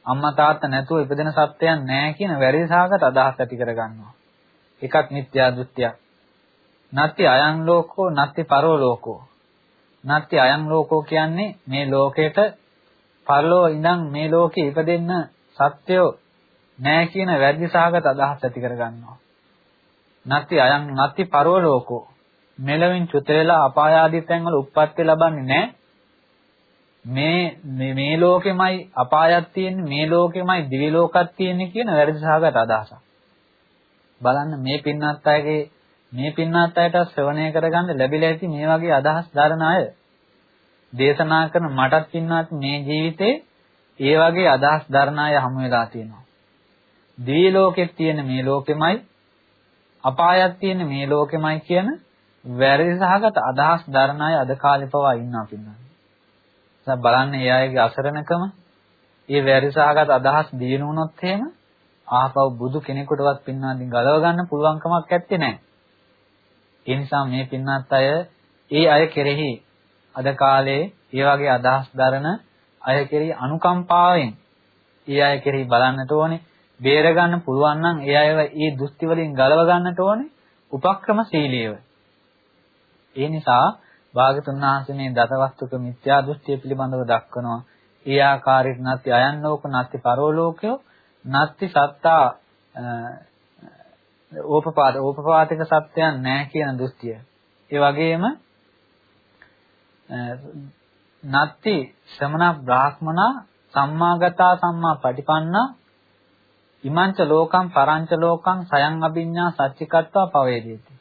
අම්මා තාත්තා නැතුව ඉපදෙන සත්‍යයන් නැහැ කියන වැරදි සහගත අදහස් ඇති කර ගන්නවා. එකක් මිත්‍යා දෘෂ්ටියක්. නත්ති අයං ලෝකෝ නත්ති පරෝ ලෝකෝ. නත්ති අයං ලෝකෝ කියන්නේ මේ ලෝකෙට පරලෝ ඉඳන් මේ ලෝකේ ඉපදෙන්න සත්‍යෝ නෑ කියන වැරදි සහගත අදහස් ඇති කරගන්නවා. නත්ති අයං නත්ති පරෝ ලෝකෝ. මෙලවින් චුත වෙලා අපාය ආදී තැන්වල උප්පත්ති ලබන්නේ නෑ. මේ මේ ලෝකෙමයි අපායක් තියෙන්නේ මේ ලෝකෙමයි දිවි ලෝකයක් තියෙන්නේ කියන වැරදි සහගත අදහසක්. බලන්න මේ පින්නත් අයගේ මේ පින්නත් අයට ශ්‍රවණය කරගන්න ලැබිලා ඇති මේ වගේ අදහස් දරන අය දේශනා කරන මටත් පින්නත් මේ ජීවිතේ ඒ වගේ අදහස් දරන අය හමු වෙලා තියෙනවා. දිවි ලෝකෙත් තියෙන මේ ලෝකෙමයි අපායක් තියෙන මේ ලෝකෙමයි කියන වැරදි සහගත අදහස් දරන අය අද කාලේ පවා ඉන්නවා පින්නත්. දැන් බලන්න ඒ අයගේ අසරණකම, ඒ වැරදි සහගත අදහස් දිනු වුණොත් එහෙම ආපහු බුදු කෙනෙකුටවත් පින්නාදින් ගලව ගන්න පුළුවන් කමක් නැත්තේ නෑ. ඒ නිසා මේ පින්නත් අය ඒ අය කෙරෙහි අද කාලේ ඒ වගේ අදහස් දරන අය කෙරෙහි අනුකම්පාවෙන් ඒ අය කෙරෙහි බලන්නට ඕනේ. බේර ගන්න පුළුවන් නම් ඒ අයව ඒ දෘෂ්ටි වලින් ගලව ගන්නට ඕනේ. උපක්‍රමශීලීව. ඒ නිසා භාගතුන් වහන්සේ මේ දසවස්තුක මිත්‍යා දෘෂ්ටිය පිළිබඳව දක්වනවා. ඒ ආකාරයට නැති අයන්නෝක නැති පරෝලෝකයෝ නැති සත්තා ඕපපාද ඕපපාතික සත්‍යයන් නැහැ කියන දෘෂ්ටිය. ඒ වගේම නත්ති ශ්‍රමණ බ්‍රාහ්මනා සම්මාගතා සම්මා පටිපන්නා ඉමංච ලෝකම් පරංච ලෝකම් සයන් අභිඤ්ඤා සච්චිකත්වා පවේදීති.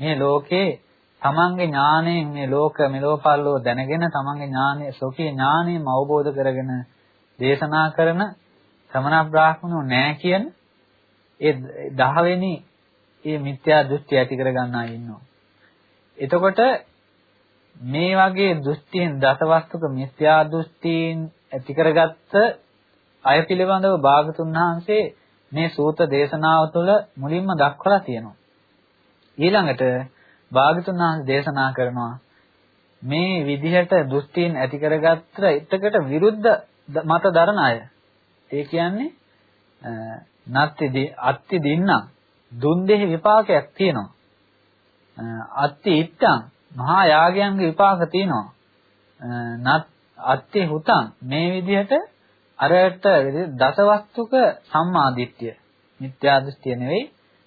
මේ ලෝකේ තමන්ගේ ඥාණයෙන් මේ ලෝක මෙලෝපල්ලෝ දැනගෙන තමන්ගේ ඥානය සෝකී ඥානයම අවබෝධ කරගෙන දේශනා කරන ශ්‍රමණ බ්‍රාහ්මණෝ නැහැ කියන ඒ 10 වෙනි ඒ මිත්‍යා දෘෂ්ටි ඇති කර ගන්නා ඉන්නවා. එතකොට මේ වගේ දෘෂ්ටීන් දසවස්තුක මිත්‍යා දෘෂ්ටීන් ඇති කරගත්ත අය පිළිබඳව භාගතුන් වහන්සේ මේ සූත දේශනාව තුළ මුලින්ම දක්වලා තියෙනවා. ඊළඟට භාගතුන් වහන්සේ දේශනා කරනවා මේ විදිහට දෘෂ්ටීන් ඇති කරගත්ත එතකට විරුද්ධ මත දරන අය. ඒ කියන්නේ නත්ති අත්ති දින්නම් දුන් දෙහි විපාකයක් තියෙනවා. අත්ති ඉත්තං මහා යාගයන්ගේ විපාක තියෙනවා. නත් අත්ති හුතං මේ විදිහට අරට දසවස්තුක සම්මාදිට්ඨිය මිත්‍යා දෘෂ්ටිය නෙවෙයි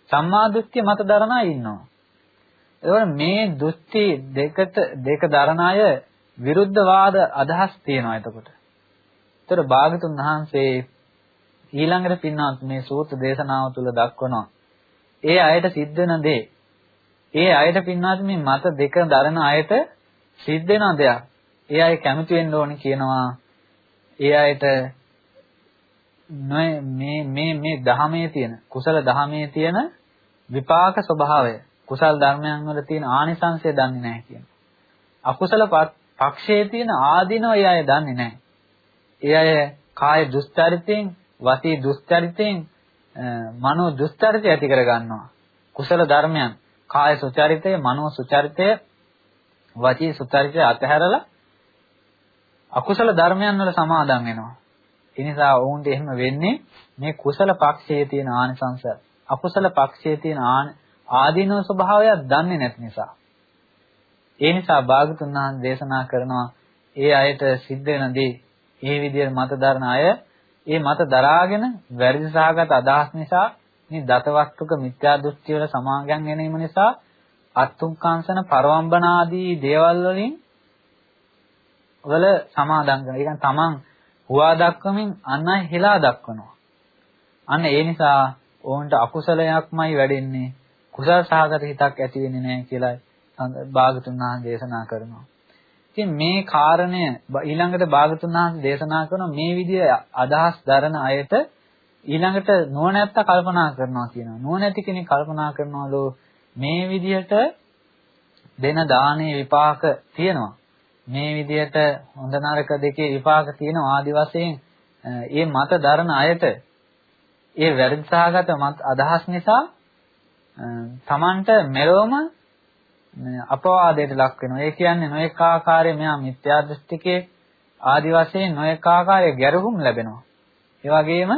සම්මා දෘෂ්ටිය මත දරන අය ඉන්නවා. ඒවල මේ දෘෂ්ටි දෙකට දෙක දරන අය විරුද්ධ වාද අදහස් තියෙනවා එතකොට. ඒතර භාගතුන් වහන්සේ ඊළඟට පින්නවත් මේ සූත්‍ර දේශනාව තුළ දක්වනවා. ඒ අයට සිද්ධ වෙන දේ ඒ අයට පින්නවත් මේ මත දෙක දරන අයට සිද්ධ වෙන දෙයක්. ඒ අය කැමති වෙන්න ඕනේ කියනවා. ඒ අයට මේ මේ මේ දහමේ තියෙන කුසල දහමේ තියෙන විපාක ස්වභාවය කුසල් ධර්මයන් වල තියෙන ආනිසංශය දන්නේ නැහැ කියන. අකුසල පක්ෂයේ තියෙන ආධිනව ඒ අය දන්නේ නැහැ. ඒ අය කාය දුස්චරිතෙන්, වාචී දුස්චරිතෙන්, මනෝ දුස්චරිතය ඇති කර ගන්නවා. කුසල ධර්මයන් කාය සුචරිතය, මනෝ සුචරිතය, වාචී සුචරිතය අතහැරලා අකුසල ධර්මයන් වල සමාදම් වෙනවා. ඒ නිසා ඔවුන්ට එහෙම වෙන්නේ මේ කුසල පක්ෂයේ තියෙන ආනිසංශ අකුසල පක්ෂයේ තියෙන ආදීනව ස්වභාවයක් දන්නේ නැති නිසා. ඒ නිසා භාගතුන් වහන්සේ දේශනා කරනවා ඒ අයට සිද්ධ වෙන දේ ඒ විදිහට මත දරන අය ඒ මත දරාගෙන වැරදි සහගත අදහස් නිසා මේ දතවස්තුක මිත්‍යා දෘෂ්ටි වල සමාගම් ගැනීම නිසා අත්තුංකාංශන පරවම්බන ආදී දේවල් වලින් වල සමාදම් කරනවා. ඒ කියන්නේ තමන් හුවා දක්වමින් අන් අය හෙලා දක්වනවා. අන්න ඒ නිසා ඕන්ට අකුසලයක්මයි වැඩෙන්නේ. කුසල සහගත හිතක් ඇති වෙන්නේ නැහැ කියලා භාගතුන් වහන්සේ දේශනා කරනවා. ඉතින් මේ කාරණය ඊළඟට භාගතුන් වහන්සේ දේශනා කරන මේ විදිය අදහස් දරන අයට ඊළඟට නුවණැත්ත කල්පනා කරනවා කියනවා. නුවණැති කෙනෙක් කල්පනා කරනවලු මේ විදියට දෙන දානේ විපාක තියෙනවා. මේ විදියට හොඳ නරක දෙකේ විපාක තියෙනවා ආදි වශයෙන් ඒ මත දරන අයට ඒ වැරදි සහගත මත අදහස් නිසා තමන්ට මෙලොවම අපවාදයට ලක් වෙනවා. ඒ කියන්නේ නොඑක ආකාරයේ මෙහා මිත්‍යා දෘෂ්ටිකේ ආදි වශයෙන් නොඑක ආකාරයේ ගැරහුම් ලැබෙනවා. ඒ වගේම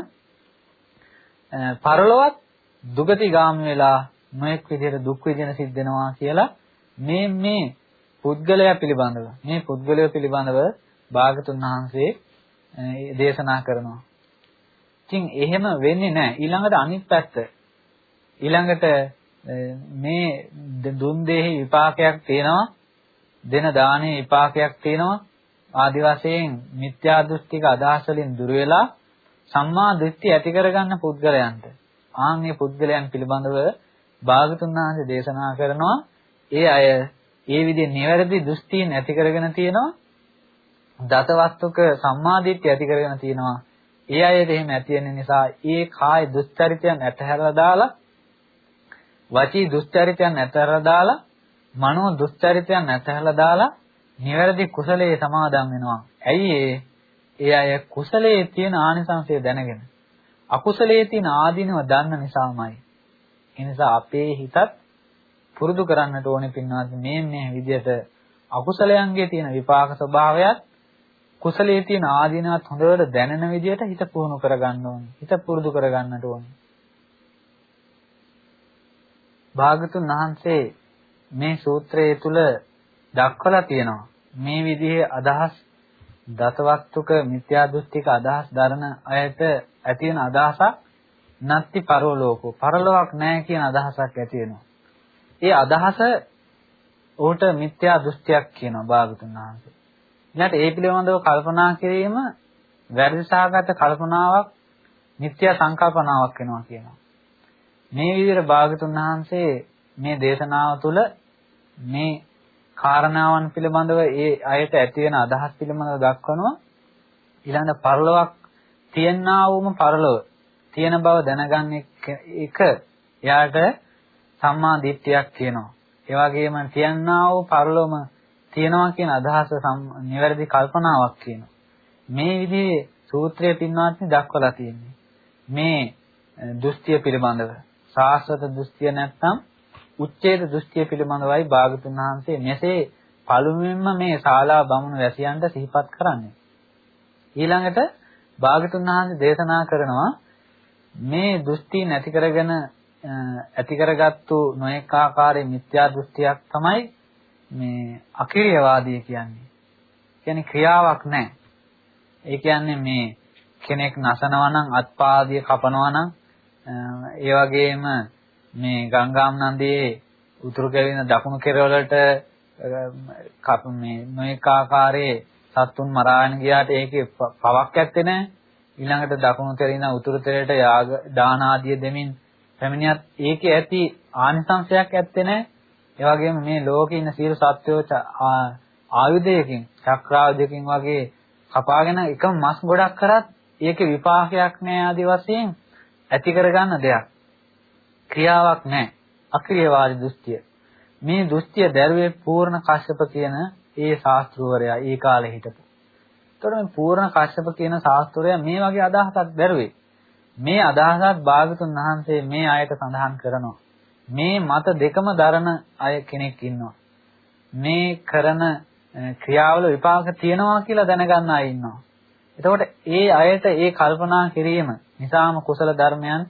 පරලොවත් දුගතිගාමී වෙලා නොඑක් විදිහට දුක් විඳින සිද්ධ වෙනවා කියලා මේ මේ පුද්ගලයා පිළිබඳව මේ පුද්ගලය පිළිබඳව භාගතුන් වහන්සේ දේශනා කරනවා. ඉතින් එහෙම වෙන්නේ නැහැ. ඊළඟට අනිත් පැත්ත. ඊළඟට මේ දුන් දෙහි විපාකයක් තියෙනවා. දෙන දානේ විපාකයක් තියෙනවා. ආදි වශයෙන් මිත්‍යා දෘෂ්ටික අදහස් වලින් දුර වෙලා සම්මා දෘෂ්ටි ඇති කරගන්න පුද්ගලයන්ට ආන් මේ පුද්ගලයන් පිළිබඳව භාගතුන් වහන්සේ දේශනා කරනවා ඒ අය ඒ විදිහේ නිවැරදි දෘෂ්ටීන් ඇති කරගෙන තියෙනවා දතවස්තුක සම්මාදිට්ඨිය ඇති කරගෙන තියෙනවා ඒ අයට එහෙම ඇති වෙන නිසා ඒ කාය දුස්චරිතයන් ඇතහැරලා දාලා වචී දුස්චරිතයන් ඇතහැරලා දාලා මනෝ දුස්චරිතයන් ඇතහැරලා දාලා නිවැරදි කුසලයේ සමාදන් වෙනවා. ඇයි ඒ? ඒ අය කුසලයේ තියෙන ආනිසංසය දැනගෙන අකුසලයේ තියෙන ආදීනව දන්න නිසාමයි. ඒ නිසා අපේ හිතත් පුරුදු කරන්නට ඕනේ පින්වත් මේ මේ විදිහට අකුසලයන්ගේ තියෙන විපාක ස්වභාවයත් කුසලයේ තියෙන ආදීනවත් හොඳට දැනෙන විදිහට හිත පුහුණු කරගන්න ඕනේ. හිත පුරුදු කරගන්නට ඕනේ. භාගතුන් වහන්සේ මේ සූත්‍රයේ තුල දක්වලා තියෙනවා. මේ විදිහේ අදහස් දතවස්තුක මිත්‍යා දෘෂ්ටික අදහස් දරන අයට ඇති වෙන අදහසක් නත්ති පරලෝකෝ පරලොවක් නැහැ කියන අදහසක් ඇති වෙනවා. ඒ අදහස උට මිත්‍යා දෘෂ්ටියක් කියනවා භාගතුන් වහන්සේ. ඊළඟට ඒ පිළිබඳව කල්පනා කිරීම වැරදිසහගත කල්පනාවක් මිත්‍යා සංකල්පනාවක් වෙනවා කියනවා. මේ විදිහට භාගතුන් වහන්සේ මේ දේශනාව තුළ මේ කාරණාවන් පිළිබඳව ඒ අයට ඇති වෙන අදහස් පිළිබඳව දක්වනවා ඊළඟ පරලොවක් තියනා වූම පරලොව තියෙන බව දැනගන්න එක එයාට සම්මා දිට්ඨියක් කියනවා. ඒ වගේම තියනා වූ පරලොවම තියනවා කියන අදහස නිවැරදි කල්පනාවක් කියනවා. මේ විදිහේ සූත්‍රයේ පින්වත්නි දක්වලා තියෙන්නේ. මේ දෘෂ්ටිය පිළිබඳව. සාස්වත දෘෂ්ටිය නැත්නම් උච්ඡේද දෘෂ්ටිය පිළිබඳවයි භාගතුන් වහන්සේ මෙසේ පළමුවෙන්ම මේ ශාලා බමුණු වැසියන්ට සිහිපත් කරන්නේ. ඊළඟට භාගතුන් වහන්සේ දේශනා කරනවා මේ දෘෂ්ටි නැති කරගෙන ඇති කරගත්තු නොඑක ආකාරයේ මිත්‍යා දෘෂ්ටියක් තමයි මේ අකිරියවාදී කියන්නේ. කියන්නේ ක්‍රියාවක් නැහැ. ඒ කියන්නේ මේ කෙනෙක් නසනවා නම් අත්පාදිය කපනවා නම් ඒ වගේම මේ ගංගාම් නදියේ උතුරු කෙරෙන දකුණු කෙරවලට කප මේ නොඑක ආකාරයේ සත්තුන් මරාගෙන ගියාට ඒකේ පවක් ඇත්තේ නැහැ. ඊළඟට දකුණු කෙරෙන උතුරු කෙරේට යාග දාන ආදිය දෙමින් පැමිණියත් ඒකේ ඇති ආනිසංශයක් ඇත්තේ නැහැ. ඒ වගේම මේ ලෝකේ ඉන්න සියලු සත්වෝ ආයුධයකින් චක්‍රායුධයකින් වගේ කපාගෙන එකම මස් ගොඩක් කරත් ඒකේ විපාකයක් නැහැ ආදි වශයෙන් ඇති කරගන්න දෙයක්. ක්‍රියාවක් නැහැ. අක්‍රියවාදී දෘෂ්ටිය. මේ දෘෂ්ටිය දැරුවේ පූර්ණ කාශ්‍යප කියන ඒ ශාස්ත්‍රවරයා ඒ කාලේ හිටපු. එතකොට මේ පූර්ණ කාශ්‍යප කියන ශාස්ත්‍රවරයා මේ වගේ අදහසක් දැරුවේ. මේ අදහසත් භාගතුන් වහන්සේ මේ අයට සඳහන් කරනවා. මේ මත දෙකම දරන අය කෙනෙක් ඉන්නවා. මේ කරන ක්‍රියාවල විපාක තියෙනවා කියලා දැනගන්න අය ඉන්නවා. එතකොට ඒ අයට ඒ කල්පනා කිරීම නිසාම කුසල ධර්මයන්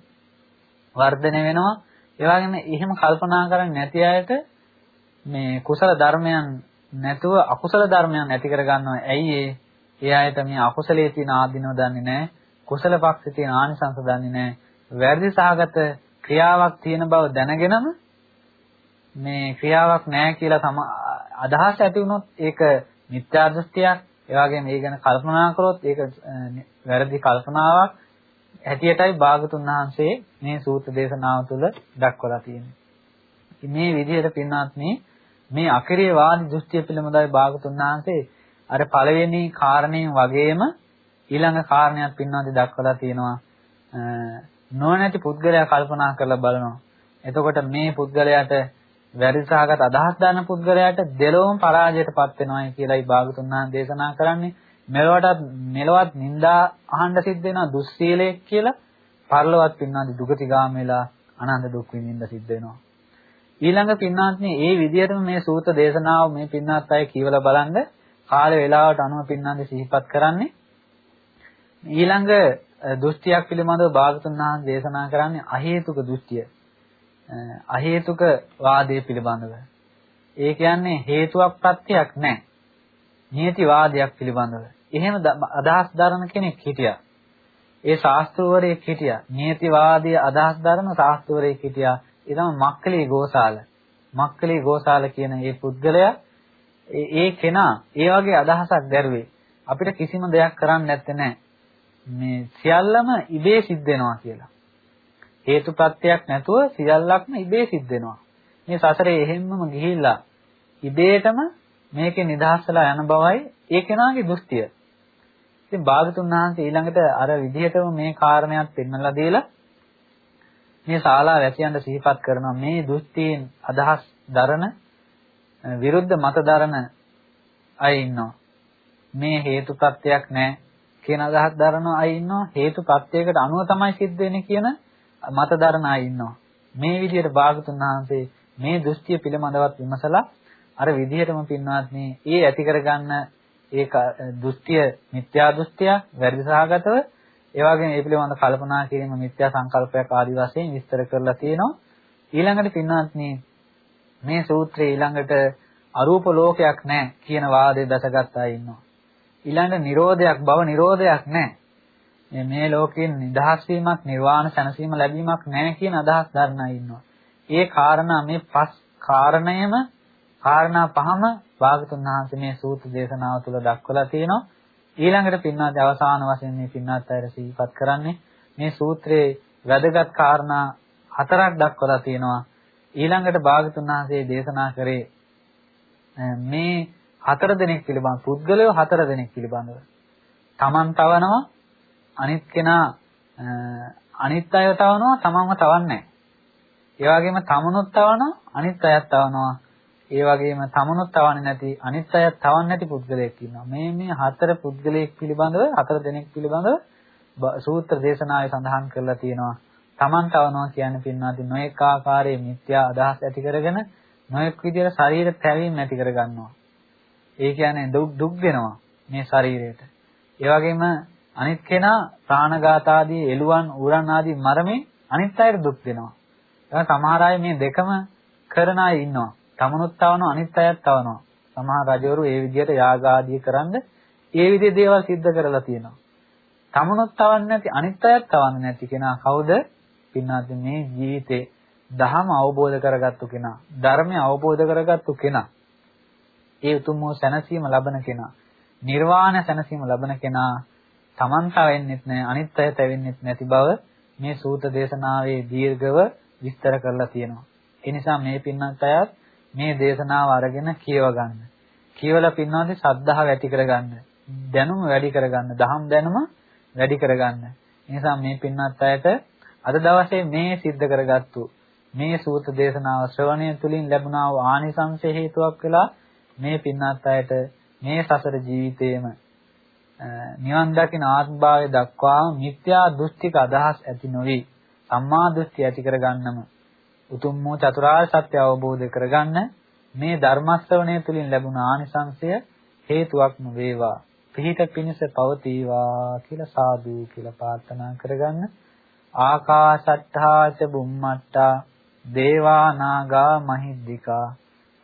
වර්ධනය වෙනවා. ඒ වගේම එහෙම කල්පනා කරන්නේ නැති අයට මේ කුසල ධර්මයන් නැතුව අකුසල ධර්මයන් ඇති කර ගන්නවා. ඇයි ඒ? ඒ අයට මේ අකුසලයේ තියෙන ආධිනව දන්නේ නැහැ. කුසල පක්ෂේ තියෙන ආනිසංස දන්නේ නැහැ. වැරදි සහගත ක්‍රියාවක් තියෙන බව දැනගෙනම මේ ක්‍රියාවක් නැහැ කියලා තම අදහස් ඇති වුණොත් ඒක මිත්‍යා දෘෂ්ටියක්. ඒ වගේම ඒ ගැන කල්පනා කරොත් ඒක වැරදි කල්පනාවක්. හැටියටයි භාගතුන් වහන්සේ මේ සූත්‍ර දේශනාව තුළ දක්වලා තියෙන්නේ. මේ විදිහට පින්වත්නි මේ අකිරිය වාදි දෘෂ්ටිය පිළිබඳව භාගතුන් වහන්සේ අර පළවෙනි කාරණයෙන් වගේම ඊළඟ කාරණයක් පින්වත්නි දක්වලා තියෙනවා. නොනැති පුද්ගලයා කල්පනා කරලා බලනවා. එතකොට මේ පුද්ගලයාට වැරදිසහගත අදහස් දාන පුද්ගලයාට දෙලොවම පරාජයටපත් වෙනවායි කියලායි භාගතුන් වහන්සේ දේශනා කරන්නේ. මෙලොවටත් මෙලොවත් නිന്ദා අහන්න සිද්ධ වෙනවා දුස්සීලයක් කියලා පරලොවත් පින්නාදි දුගතිගාම වෙලා අනන්ත දුක් විඳින්න සිද්ධ වෙනවා ඊළඟ පින්නාත්නේ ඒ විදිහටම මේ සූත දේශනාව මේ පින්නාත් අය කියවලා බලන්න කාලේ වේලාවට අනුව පින්නාදි සිහිපත් කරන්නේ ඊළඟ දෘෂ්ටියක් පිළිබඳව භාගතුන් වහන්සේ දේශනා කරන්නේ අහේතුක දෘෂ්ටිය අහේතුක වාදයේ පිළිබඳව. ඒ කියන්නේ හේතුවක් ප්‍රත්‍යක් නැහැ. නියති වාදයක් පිළිබඳව. එහෙම අදහස් දරන කෙනෙක් හිටියා. ඒ ශාස්ත්‍රවරයෙක් හිටියා. නියති වාදයේ අදහස් දරන ශාස්ත්‍රවරයෙක් හිටියා. ඒ තමයි මක්කලි ගෝසාල. මක්කලි ගෝසාල කියන මේ පුද්ගලයා ඒ කෙනා ඒ වගේ අදහසක් දැරුවේ. අපිට කිසිම දෙයක් කරන්න නැත්තේ නෑ. මේ සියල්ලම ඉබේ සිද්ධ වෙනවා කියලා. හේතුප්‍රත්‍යක් නැතුව සියල්ලක්ම ඉබේ සිද්ධ වෙනවා. මේ සසරේ එහෙම්මම ගිහිල්ලා ඉබේටම මේකේ නිදහස්ලා යන බවයි ඒ කෙනාගේ දෘෂ්ටිය. ඉතින් භාගතුන් වහන්සේ ඊළඟට අර විදිහටම මේ කාරණයක් පෙන්වලා දීලා මේ ශාලා වැසියන්ට සිහිපත් කරනවා මේ දෘෂ්ටීන් අදහස් දරන විරුද්ධ මත දරන අය ඉන්නවා. මේ හේතුප්‍රත්‍යක් නැහැ කියන අදහස් දරන අය ඉන්නවා. හේතුප්‍රත්‍යයකට අනුව තමයි සිද්ධ වෙන්නේ කියන මත දරන අය ඉන්නවා. මේ විදිහට භාගතුන් වහන්සේ මේ දෘෂ්ටිය පිළිබඳවත් විමසලා අර විදිහටම පින්වත් මේ ඒ ඇති කරගන්න ඒ දෘෂ්ටිය මිත්‍යා දෘෂ්ටිය වැරදි සහගතව ඒ වගේම මේ පිළිබඳ කල්පනා කිරීම මිත්‍යා සංකල්පයක් ආදි වශයෙන් විස්තර කරලා තියෙනවා. ඊළඟට පින්වත් මේ සූත්‍රයේ ඊළඟට අරූප ලෝකයක් නැහැ කියන වාදය දැසගත් අය ඉන්නවා. ඊළඟට නිරෝධයක් බව නිරෝධයක් නැහැ මේ ලෝකයෙන් නිදහස් වීමක් නිර්වාණ සැනසීම ලැබීමක් නැහැ කියන අදහස් දරන අය ඉන්නවා. ඒ කාරණා මේ පස් කාරණයම කාරණා පහම භාගතුන් වහන්සේ මේ සූත්‍ර දේශනාව තුළ දක්වලා තියෙනවා. ඊළඟට පින්වත් අවසාන වශයෙන් මේ පින්වත් අයර සිහිපත් කරන්නේ මේ සූත්‍රයේ වැදගත් කාරණා හතරක් දක්වලා තියෙනවා. ඊළඟට භාගතුන් වහන්සේ දේශනා කරේ මේ හතර දෙනෙක් පිළිබඳ පුද්ගලයෝ හතර දෙනෙක් පිළිබඳව. Taman තවනවා අනිත් කෙනා අනිත් අයව තවනවා තමන්ව තවන්නේ නැහැ. ඒ වගේම තමනුත් තවනවා අනිත් අයත් තවනවා ඒ වගේම තමනුත් තවන්නේ නැති අනිත් අයත් තවන්නේ නැති පුද්ගලයෙක් ඉන්නවා. මේ මේ හතර පුද්ගලයෙක් පිළිබඳව හතර දෙනෙක් පිළිබඳව සූත්‍ර දේශනාවේ සඳහන් කරලා තියෙනවා. තමන් තවනවා කියන්නේ පින්නාදී නොඑක ආකාරයේ මිත්‍යා අදහස් ඇති කරගෙන නොඑක් විදිහට ශරීර පැවීම ඇති කරගන්නවා. ඒ කියන්නේ දුක් දුක් දෙනවා මේ ශරීරයට. ඒ වගේම අනිත් කෙනා ප්‍රාණඝාත ආදී එළුවන් ඌරන් ආදී මරමින් අනිත් අයට දුක් දෙනවා. ඒ සමහර අය මේ දෙකම කරන අය ඉන්නවා. තමනුත් තවනවා අනිත් අයත් තවනවා. සමහර රජවරු ඒ විදිහට යාග ආදී කරන්ද ඒ විදිහේ දේවල් සිද්ධ කරලා තියෙනවා. තමනුත් තවන්නේ නැති අනිත් අයත් තවන්නේ නැති කෙනා කවුද? පින්නාත් මේ ජීවිතේ දහම අවබෝධ කරගත්තු කෙනා, ධර්මය අවබෝධ කරගත්තු කෙනා. ඒ උතුම් වූ සැනසීම ලබන කෙනා, නිර්වාණ සැනසීම ලබන කෙනා තමන් තවෙන්නෙත් නැහැ, අනිත් අය තවෙන්නෙත් නැති බව මේ සූත දේශනාවේ දීර්ඝව විස්තර කරලා තියෙනවා. ඒ නිසා මේ පින්නත් අයත් මේ දේශනාව අරගෙන කියව ගන්න. කියවලා පින්නවදී සද්ධාව ඇති කරගන්න. දැනුම වැඩි කරගන්න. දහම් දැනුම වැඩි කරගන්න. නිසා මේ පින්නත් අයට අද දවසේ මේ සිද්ධ කරගත්තු මේ සූත්‍ර දේශනාව ශ්‍රවණය තුලින් ලැබුණා වූ ආනිසංස හේතුවක් වෙලා මේ පින්නත් අයට මේ සසර ජීවිතේම නිවන් දකින ආත්මභාවය දක්වා මිත්‍යා දෘෂ්ටික අදහස් ඇති නොවි සම්මා දෘෂ්ටි ඇති කරගන්නම උතුම් වූ චතුරාර්ය සත්‍ය අවබෝධ කරගන්න මේ ධර්මස්තවණය තුලින් ලැබුණ ආනිසංසය හේතුවක්ම වේවා. පිහිට පිණිස පවතිවා කියලා සාදු කියලා ප්‍රාර්ථනා කරගන්න. ආකාශට්ටා ච බුම්මට්ටා දේවා නාගා මහිද්దికා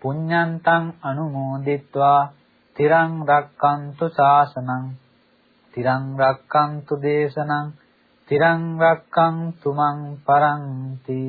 පුඤ්ඤන්තං අනුමෝදිත්වා තිරං රක්칸තු සාසනං තිරං රක්칸තු දේශනං තිරං රක්칸තු මං පරන්ති